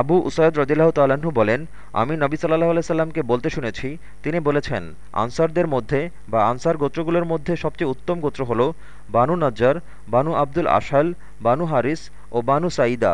Abu Usaid রদিল্লাহ তাল্লাহ্ন বলেন, আমি নবী সাল্লাহ আলাইসাল্লামকে বলতে শুনেছি, তিনি বলেছেন, আনসারদের মধ্যে বা আনসার গোত্রগুলোর মধ্যে সবচেয়ে উত্তম গোত্র হল বানু নজ্জার, বানু আব্দুল আশাল, বানু হারিস ও বানু সাইদা